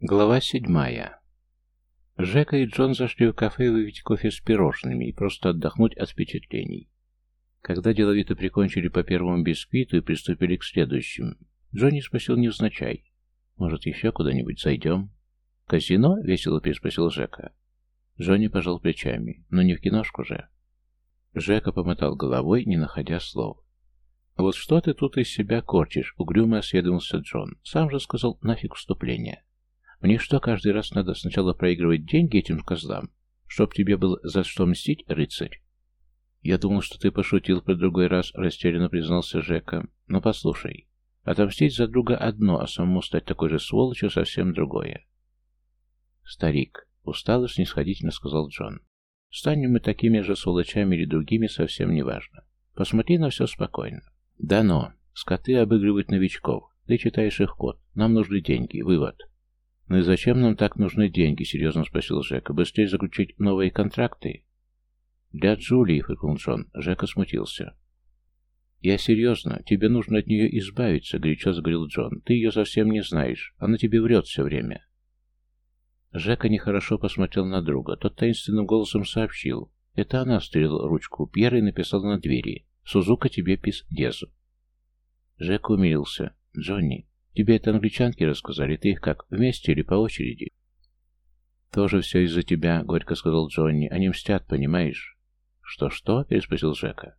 Глава седьмая. Жека и Джон зашли в кафе выпить кофе с пирожными и просто отдохнуть от впечатлений. Когда деловито прикончили по первому бисквиту и приступили к следующим, Джонни спросил невзначай. «Может, еще куда-нибудь зайдем?» «Казино?» — весело переспросил Жека. Джонни пожал плечами. «Но не в киношку же». Жека помотал головой, не находя слов. «Вот что ты тут из себя корчишь?» — угрюмо осведомился Джон. «Сам же сказал, нафиг вступление». Мне что, каждый раз надо сначала проигрывать деньги этим козлам? Чтоб тебе было за что мстить, рыцарь? Я думал, что ты пошутил про другой раз, растерянно признался Жека. Но послушай, отомстить за друга одно, а самому стать такой же сволочью совсем другое. Старик, устало снисходительно сказал Джон. Станем мы такими же сволочами или другими, совсем не важно. Посмотри на все спокойно. Да но, скоты обыгрывают новичков. Ты читаешь их код. Нам нужны деньги. Вывод. «Ну и зачем нам так нужны деньги?» — серьезно спросил Жека. «Быстрее заключить новые контракты?» «Для Джулии», — фыркнул Джон. Жека смутился. «Я серьезно. Тебе нужно от нее избавиться», — горячо заговорил Джон. «Ты ее совсем не знаешь. Она тебе врет все время». Жека нехорошо посмотрел на друга. Тот таинственным голосом сообщил. Это она встретила ручку Пьера и написала на двери. «Сузука тебе пис дезу». Жека умилился. «Джонни, Тебе это англичанки рассказали, ты их как, вместе или по очереди? Тоже все из-за тебя, горько сказал Джонни. Они мстят, понимаешь? Что-что? переспросил Жека.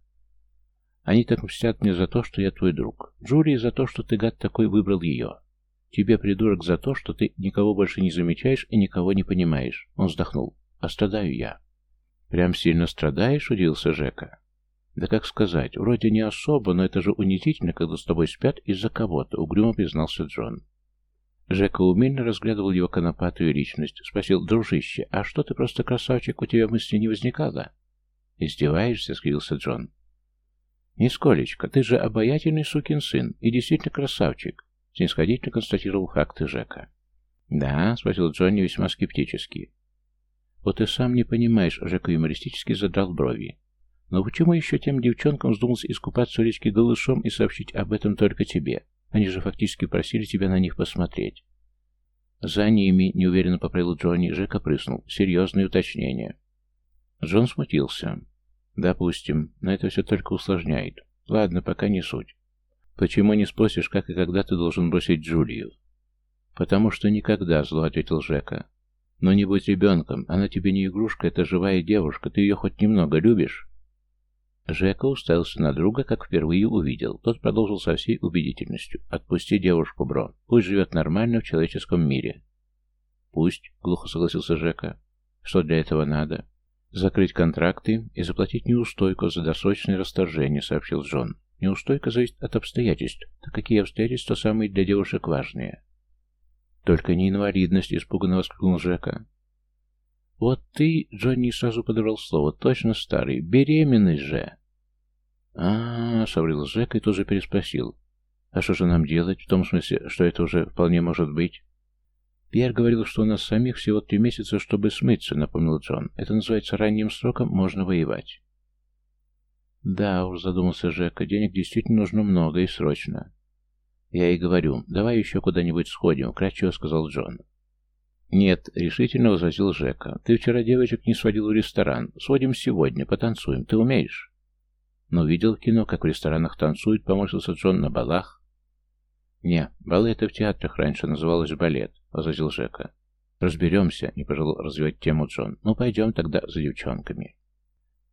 Они так мстят мне за то, что я твой друг. Джулии за то, что ты, гад такой, выбрал ее. Тебе, придурок, за то, что ты никого больше не замечаешь и никого не понимаешь. Он вздохнул. А страдаю я. Прям сильно страдаешь, удивился Жека. Да как сказать, вроде не особо, но это же унизительно, когда с тобой спят из-за кого-то, угрюмо признался Джон. Жека умельно разглядывал его конопатую личность. Спросил, дружище, а что ты просто красавчик, у тебя мысли не возникало? Издеваешься, скривился Джон. Нисколечко, ты же обаятельный сукин сын и действительно красавчик, снисходительно констатировал факты Жека. Да, спросил Джонни весьма скептически. Вот ты сам не понимаешь, Жека юмористически задрал брови. Но почему еще тем девчонкам вздумалось искупаться в речке голышом и сообщить об этом только тебе? Они же фактически просили тебя на них посмотреть. За ними, неуверенно поправил Джонни, Жека прыснул. Серьезные уточнения. Джон смутился. Допустим, но это все только усложняет. Ладно, пока не суть. Почему не спросишь, как и когда ты должен бросить Джулию? Потому что никогда, зло ответил Жека. Но не будь ребенком, она тебе не игрушка, это живая девушка, ты ее хоть немного любишь? Жека уставился на друга, как впервые увидел. Тот продолжил со всей убедительностью. «Отпусти девушку, бро. Пусть живет нормально в человеческом мире». «Пусть», — глухо согласился Жека. «Что для этого надо?» «Закрыть контракты и заплатить неустойку за досрочное расторжение», — сообщил Джон. «Неустойка зависит от обстоятельств. Так какие обстоятельства самые для девушек важные?» «Только не инвалидность», — испуганно воскликнул Жека. «Вот ты, Джонни сразу подобрал слово, точно старый, беременность же!» А, -а, -а соврил Зэк и тоже переспросил. «А что же нам делать? В том смысле, что это уже вполне может быть?» «Пьер говорил, что у нас самих всего три месяца, чтобы смыться», — напомнил Джон. «Это называется ранним сроком можно воевать». «Да уж», — задумался Жека, — «денег действительно нужно много и срочно». «Я и говорю, давай еще куда-нибудь сходим», — кратчево сказал Джон. «Нет», — решительно возразил Жека. «Ты вчера девочек не сводил в ресторан. Сводим сегодня, потанцуем. Ты умеешь?» «Но видел кино, как в ресторанах танцуют», — поморщился Джон на балах. «Не, балы это в театрах раньше называлось балет», — возразил Жека. «Разберемся», — не пожелал развивать тему Джон. «Ну, пойдем тогда за девчонками».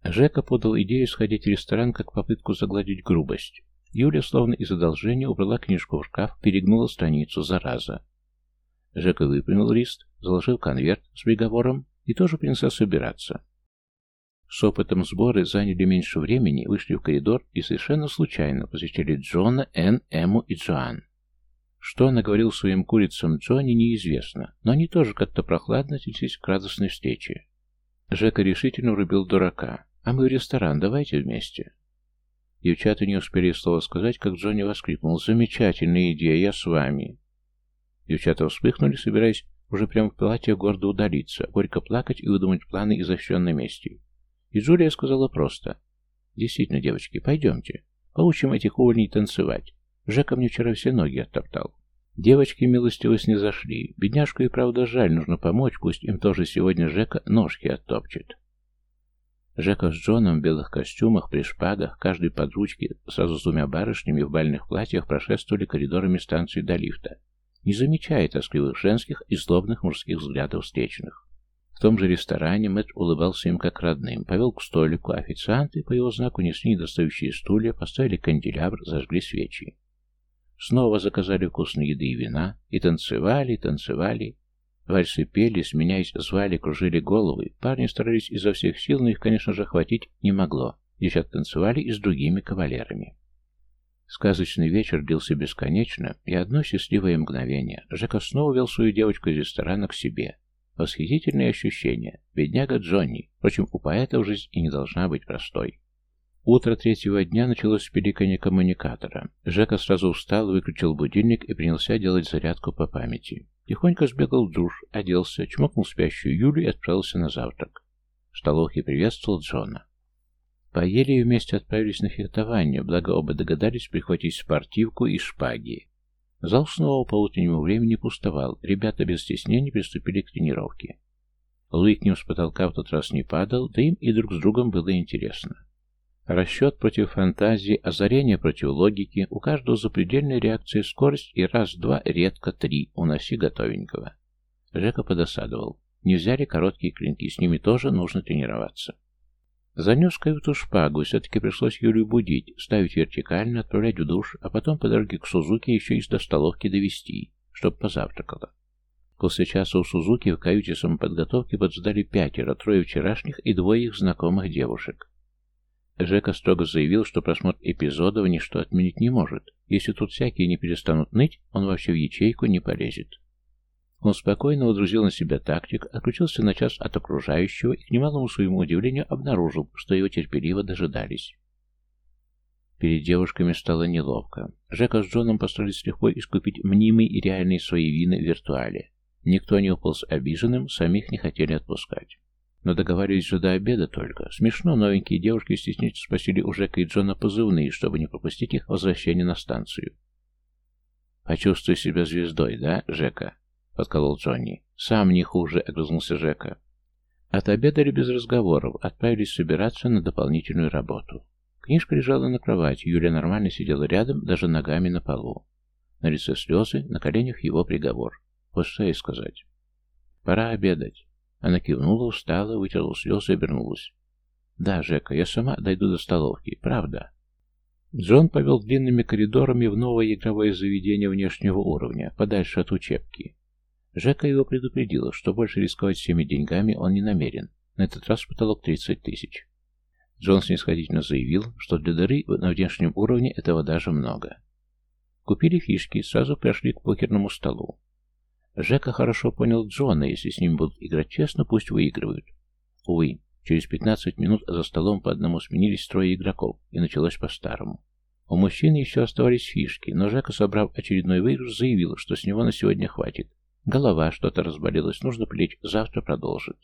Жека подал идею сходить в ресторан как попытку загладить грубость. Юля, словно из одолжения, убрала книжку в шкаф, перегнула страницу, зараза. Жека выпрямил лист, заложил конверт с приговором и тоже принялся собираться. С опытом сборы заняли меньше времени, вышли в коридор и совершенно случайно посетили Джона, Энн, Эму и Джоан. Что наговорил своим курицам Джонни, неизвестно, но они тоже как-то прохладно отнеслись к радостной встрече. Жека решительно урубил дурака. «А мы в ресторан, давайте вместе». Девчата не успели слова сказать, как Джонни воскликнул. «Замечательная идея, я с вами». Девчата вспыхнули, собираясь уже прямо в платье гордо удалиться, горько плакать и выдумать планы изощренной мести. И Джулия сказала просто. «Действительно, девочки, пойдемте. Поучим этих увольней танцевать. Жека мне вчера все ноги оттоптал». Девочки милостивость не зашли. Бедняжку и правда жаль, нужно помочь, пусть им тоже сегодня Жека ножки оттопчет. Жека с Джоном в белых костюмах, при шпагах, каждой под ручки, сразу с двумя барышнями в бальных платьях прошествовали коридорами станции до лифта, не замечая тоскливых женских и злобных мужских взглядов встречных. В том же ресторане Мэтт улыбался им как родным, повел к столику, а официанты по его знаку несли недостающие стулья, поставили канделябр, зажгли свечи. Снова заказали вкусные еды и вина, и танцевали, и танцевали. Вальсы пели, сменяясь, звали, кружили головы. Парни старались изо всех сил, но их, конечно же, хватить не могло. Девчат танцевали и с другими кавалерами. Сказочный вечер длился бесконечно, и одно счастливое мгновение. Жека снова вел свою девочку из ресторана к себе. Восхитительные ощущения. Бедняга Джонни. Впрочем, у поэта жизнь и не должна быть простой. Утро третьего дня началось с пиликания коммуникатора. Жека сразу встал, выключил будильник и принялся делать зарядку по памяти. Тихонько сбегал в душ, оделся, чмокнул спящую Юлю и отправился на завтрак. В столовке приветствовал Джона. Поели и вместе отправились на фехтование, благо оба догадались прихватить спортивку и шпаги. Зал снова по утреннему времени пустовал, ребята без стеснения приступили к тренировке. Луи к ним с потолка в тот раз не падал, да им и друг с другом было интересно. Расчет против фантазии, озарение против логики, у каждого запредельная реакция скорость и раз-два, редко три, уноси готовенького. Жека подосадовал. Не взяли короткие клинки, с ними тоже нужно тренироваться. Занес каюту шпагу, все-таки пришлось Юлю будить, ставить вертикально, отправлять в душ, а потом по дороге к Сузуке еще из столовки довести, чтоб позавтракала. После часа у Сузуки в каюте самоподготовки подсдали пятеро, трое вчерашних и двое их знакомых девушек. Жека строго заявил, что просмотр эпизодов ничто отменить не может. Если тут всякие не перестанут ныть, он вообще в ячейку не полезет. Он спокойно водрузил на себя тактик, отключился на час от окружающего и, к немалому своему удивлению, обнаружил, что его терпеливо дожидались. Перед девушками стало неловко. Жека с Джоном постарались легко искупить мнимые и реальные свои вины в виртуале. Никто не уполз обиженным, самих не хотели отпускать. Но договаривались же до обеда только. Смешно, новенькие девушки стеснительно спросили у Жека и Джона позывные, чтобы не пропустить их возвращение на станцию. «Почувствуй себя звездой, да, Жека?» — подколол Джонни. «Сам не хуже», — огрызнулся Жека. Отобедали без разговоров, отправились собираться на дополнительную работу. Книжка лежала на кровати, Юля нормально сидела рядом, даже ногами на полу. На лице слезы, на коленях его приговор. Вот что ей сказать. «Пора обедать». Она кивнула, устала, вытерла слезы и обернулась. «Да, Жека, я сама дойду до столовки. Правда». Джон повел длинными коридорами в новое игровое заведение внешнего уровня, подальше от учебки. Жека его предупредила, что больше рисковать всеми деньгами он не намерен. На этот раз потолок 30 тысяч. Джон снисходительно заявил, что для дыры на внешнем уровне этого даже много. Купили фишки и сразу прошли к покерному столу. Жека хорошо понял Джона, если с ним будут играть честно, пусть выигрывают. Увы, через 15 минут за столом по одному сменились трое игроков, и началось по-старому. У мужчин еще оставались фишки, но Жека, собрав очередной выигрыш, заявил, что с него на сегодня хватит. Голова что-то разболелась, нужно плечь, завтра продолжит.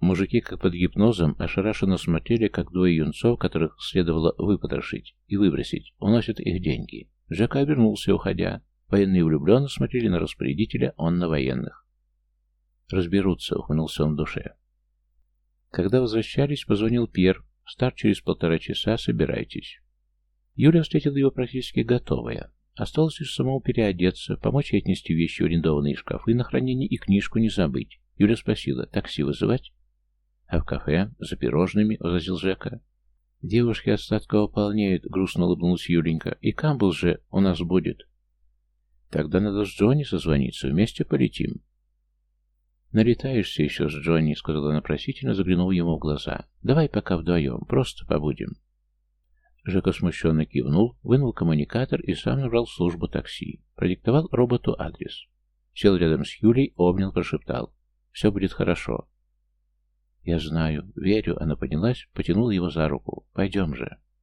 Мужики, как под гипнозом, ошарашенно смотрели, как двое юнцов, которых следовало выпотрошить и выбросить, уносят их деньги. Жека обернулся, уходя. Военные влюбленно смотрели на распорядителя, он на военных. «Разберутся», — ухмыльнулся он в душе. Когда возвращались, позвонил Пьер. «Старт через полтора часа, собирайтесь». Юля встретила его практически готовая. Осталось лишь самому переодеться, помочь ей отнести вещи в арендованные шкафы на хранение и книжку не забыть. Юля спросила, такси вызывать? А в кафе, за пирожными, возразил Жека. Девушки от сладкого грустно улыбнулась Юленька. И камбул же у нас будет. Тогда надо с Джонни созвониться, вместе полетим. «Налетаешься еще с Джонни», — сказала она просительно, заглянув ему в глаза. «Давай пока вдвоем, просто побудем». Жека смущенно кивнул, вынул коммуникатор и сам набрал службу такси. Продиктовал роботу адрес. Сел рядом с Юлей, обнял, прошептал. «Все будет хорошо». «Я знаю, верю», — она поднялась, потянула его за руку. «Пойдем же».